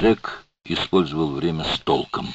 Джек использовал время с толком.